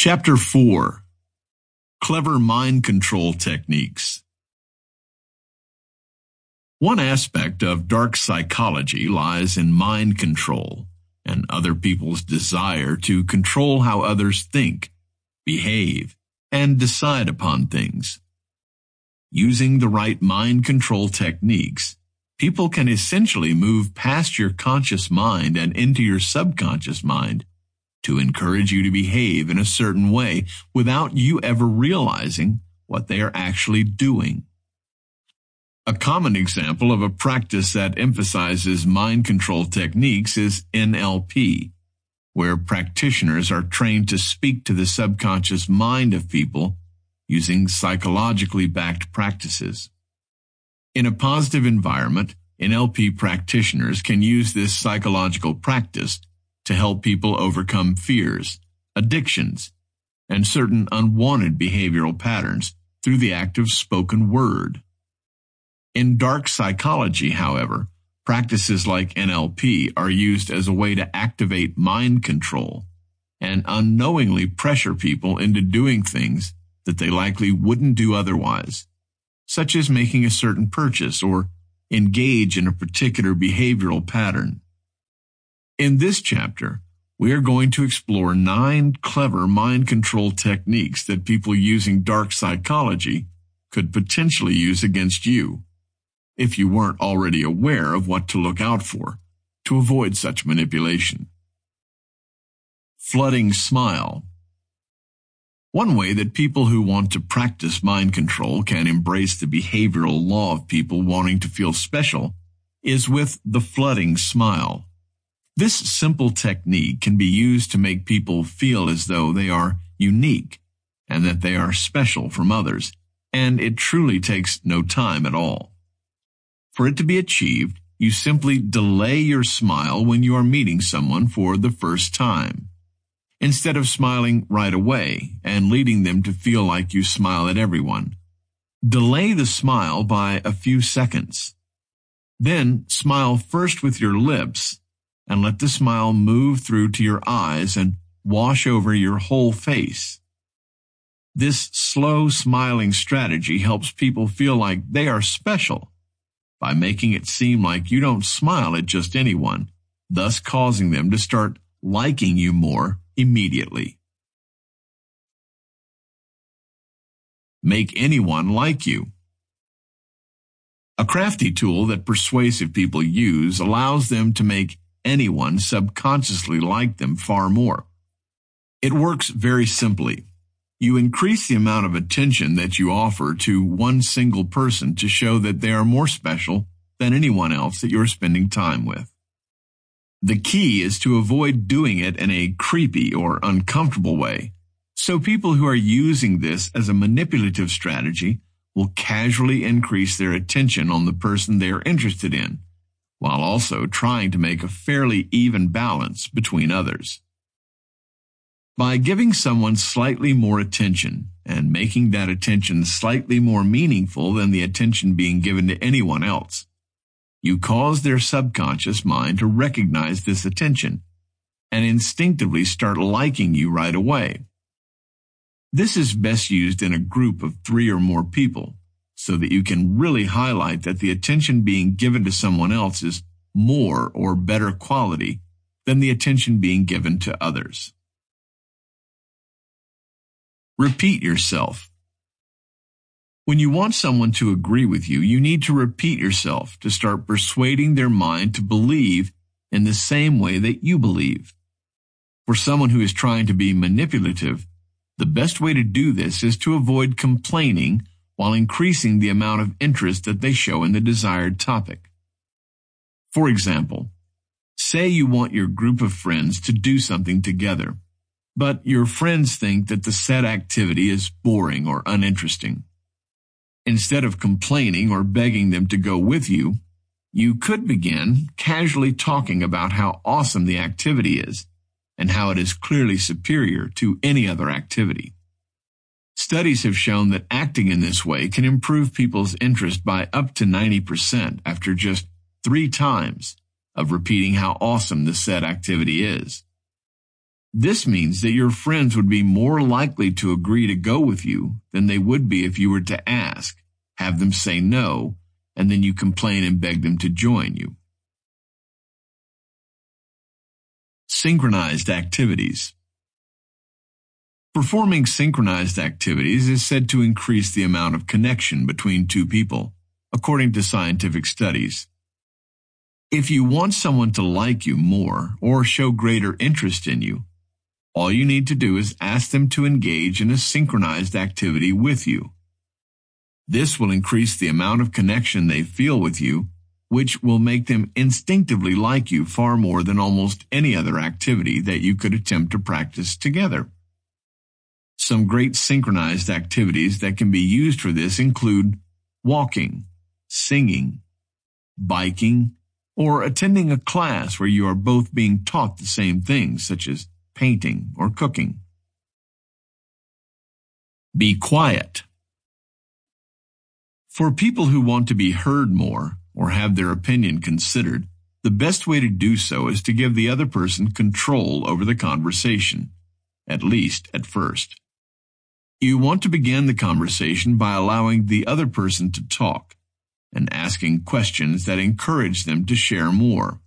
Chapter 4 Clever Mind Control Techniques One aspect of dark psychology lies in mind control and other people's desire to control how others think, behave, and decide upon things. Using the right mind control techniques, people can essentially move past your conscious mind and into your subconscious mind to encourage you to behave in a certain way without you ever realizing what they are actually doing. A common example of a practice that emphasizes mind control techniques is NLP, where practitioners are trained to speak to the subconscious mind of people using psychologically backed practices. In a positive environment, NLP practitioners can use this psychological practice to help people overcome fears, addictions, and certain unwanted behavioral patterns through the act of spoken word. In dark psychology, however, practices like NLP are used as a way to activate mind control and unknowingly pressure people into doing things that they likely wouldn't do otherwise, such as making a certain purchase or engage in a particular behavioral pattern. In this chapter, we are going to explore nine clever mind control techniques that people using dark psychology could potentially use against you, if you weren't already aware of what to look out for to avoid such manipulation. Flooding smile. One way that people who want to practice mind control can embrace the behavioral law of people wanting to feel special is with the flooding smile. This simple technique can be used to make people feel as though they are unique and that they are special from others, and it truly takes no time at all. For it to be achieved, you simply delay your smile when you are meeting someone for the first time. Instead of smiling right away and leading them to feel like you smile at everyone, delay the smile by a few seconds. Then smile first with your lips and let the smile move through to your eyes and wash over your whole face. This slow smiling strategy helps people feel like they are special by making it seem like you don't smile at just anyone, thus causing them to start liking you more immediately. Make anyone like you. A crafty tool that persuasive people use allows them to make anyone subconsciously like them far more. It works very simply. You increase the amount of attention that you offer to one single person to show that they are more special than anyone else that you're spending time with. The key is to avoid doing it in a creepy or uncomfortable way. So people who are using this as a manipulative strategy will casually increase their attention on the person they are interested in while also trying to make a fairly even balance between others. By giving someone slightly more attention and making that attention slightly more meaningful than the attention being given to anyone else, you cause their subconscious mind to recognize this attention and instinctively start liking you right away. This is best used in a group of three or more people so that you can really highlight that the attention being given to someone else is more or better quality than the attention being given to others. Repeat yourself. When you want someone to agree with you, you need to repeat yourself to start persuading their mind to believe in the same way that you believe. For someone who is trying to be manipulative, the best way to do this is to avoid complaining while increasing the amount of interest that they show in the desired topic. For example, say you want your group of friends to do something together, but your friends think that the said activity is boring or uninteresting. Instead of complaining or begging them to go with you, you could begin casually talking about how awesome the activity is and how it is clearly superior to any other activity. Studies have shown that acting in this way can improve people's interest by up to 90% after just three times of repeating how awesome the said activity is. This means that your friends would be more likely to agree to go with you than they would be if you were to ask, have them say no, and then you complain and beg them to join you. Synchronized activities. Performing synchronized activities is said to increase the amount of connection between two people, according to scientific studies. If you want someone to like you more or show greater interest in you, all you need to do is ask them to engage in a synchronized activity with you. This will increase the amount of connection they feel with you, which will make them instinctively like you far more than almost any other activity that you could attempt to practice together. Some great synchronized activities that can be used for this include walking, singing, biking, or attending a class where you are both being taught the same things, such as painting or cooking. Be quiet. For people who want to be heard more or have their opinion considered, the best way to do so is to give the other person control over the conversation, at least at first. You want to begin the conversation by allowing the other person to talk and asking questions that encourage them to share more.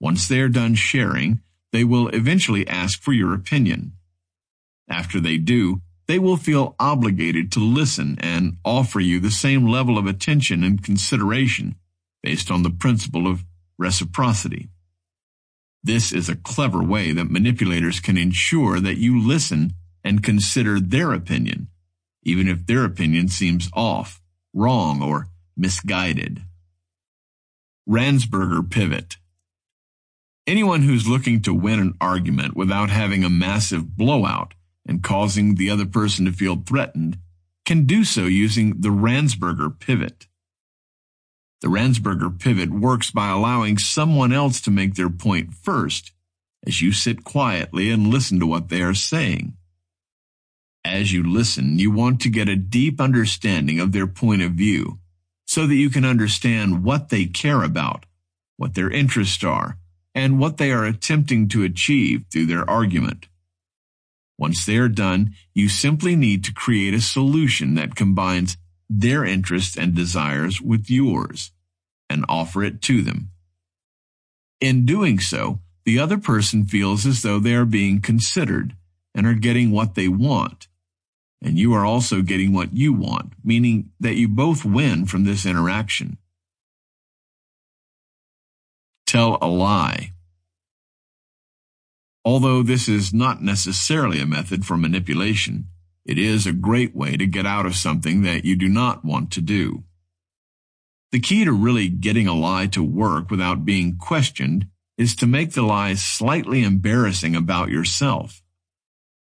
Once they are done sharing, they will eventually ask for your opinion. After they do, they will feel obligated to listen and offer you the same level of attention and consideration based on the principle of reciprocity. This is a clever way that manipulators can ensure that you listen and consider their opinion, even if their opinion seems off, wrong, or misguided. Ransberger Pivot Anyone who's looking to win an argument without having a massive blowout and causing the other person to feel threatened can do so using the Ransberger pivot. The Ransberger pivot works by allowing someone else to make their point first as you sit quietly and listen to what they are saying. As you listen, you want to get a deep understanding of their point of view so that you can understand what they care about, what their interests are, and what they are attempting to achieve through their argument. Once they are done, you simply need to create a solution that combines their interests and desires with yours and offer it to them. In doing so, the other person feels as though they are being considered and are getting what they want. And you are also getting what you want, meaning that you both win from this interaction. Tell a lie. Although this is not necessarily a method for manipulation, it is a great way to get out of something that you do not want to do. The key to really getting a lie to work without being questioned is to make the lie slightly embarrassing about yourself.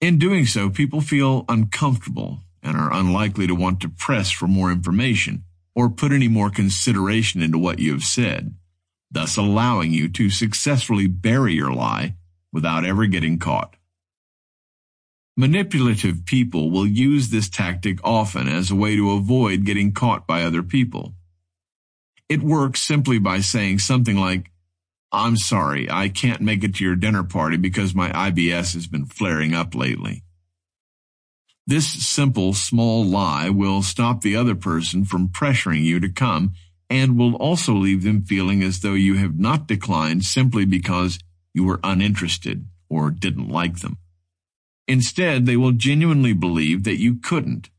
In doing so, people feel uncomfortable and are unlikely to want to press for more information or put any more consideration into what you have said, thus allowing you to successfully bury your lie without ever getting caught. Manipulative people will use this tactic often as a way to avoid getting caught by other people. It works simply by saying something like, I'm sorry, I can't make it to your dinner party because my IBS has been flaring up lately. This simple, small lie will stop the other person from pressuring you to come and will also leave them feeling as though you have not declined simply because you were uninterested or didn't like them. Instead, they will genuinely believe that you couldn't,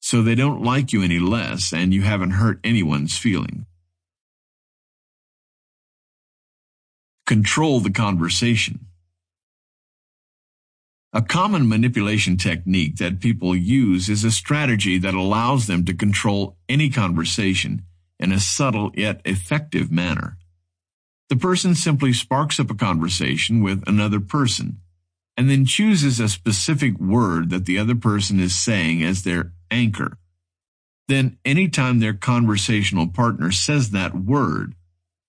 so they don't like you any less and you haven't hurt anyone's feeling. Control the conversation. A common manipulation technique that people use is a strategy that allows them to control any conversation in a subtle yet effective manner. The person simply sparks up a conversation with another person and then chooses a specific word that the other person is saying as their anchor. Then, anytime their conversational partner says that word,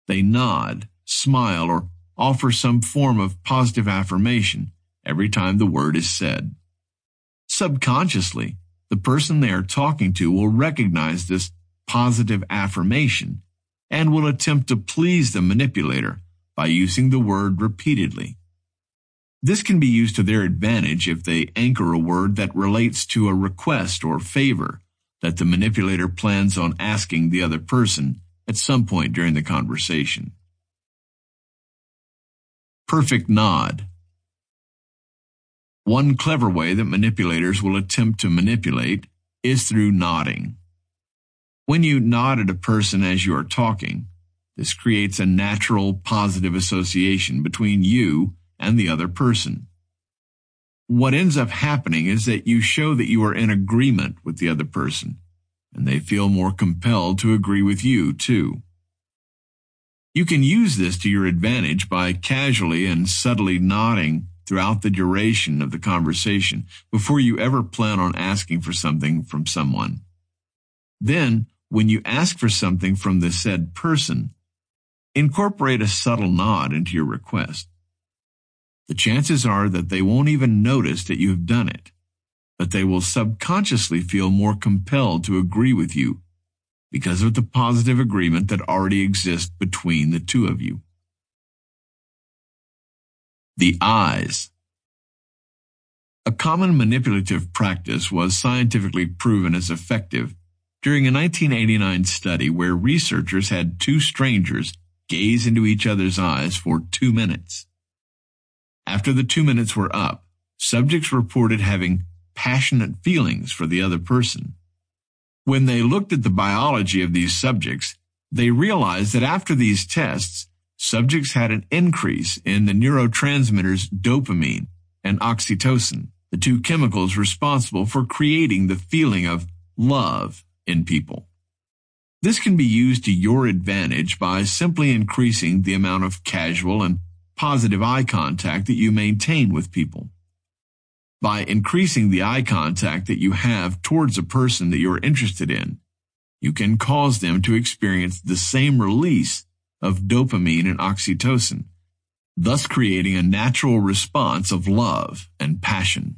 they nod, smile, or offer some form of positive affirmation every time the word is said. Subconsciously, the person they are talking to will recognize this positive affirmation and will attempt to please the manipulator by using the word repeatedly. This can be used to their advantage if they anchor a word that relates to a request or favor that the manipulator plans on asking the other person at some point during the conversation. Perfect nod. One clever way that manipulators will attempt to manipulate is through nodding. When you nod at a person as you are talking, this creates a natural positive association between you and the other person. What ends up happening is that you show that you are in agreement with the other person, and they feel more compelled to agree with you too. You can use this to your advantage by casually and subtly nodding throughout the duration of the conversation before you ever plan on asking for something from someone. Then, when you ask for something from the said person, incorporate a subtle nod into your request. The chances are that they won't even notice that you have done it, but they will subconsciously feel more compelled to agree with you because of the positive agreement that already exists between the two of you. The eyes. A common manipulative practice was scientifically proven as effective during a 1989 study where researchers had two strangers gaze into each other's eyes for two minutes. After the two minutes were up, subjects reported having passionate feelings for the other person. When they looked at the biology of these subjects, they realized that after these tests, subjects had an increase in the neurotransmitters dopamine and oxytocin, the two chemicals responsible for creating the feeling of love in people. This can be used to your advantage by simply increasing the amount of casual and positive eye contact that you maintain with people by increasing the eye contact that you have towards a person that you're interested in. You can cause them to experience the same release of dopamine and oxytocin, thus creating a natural response of love and passion.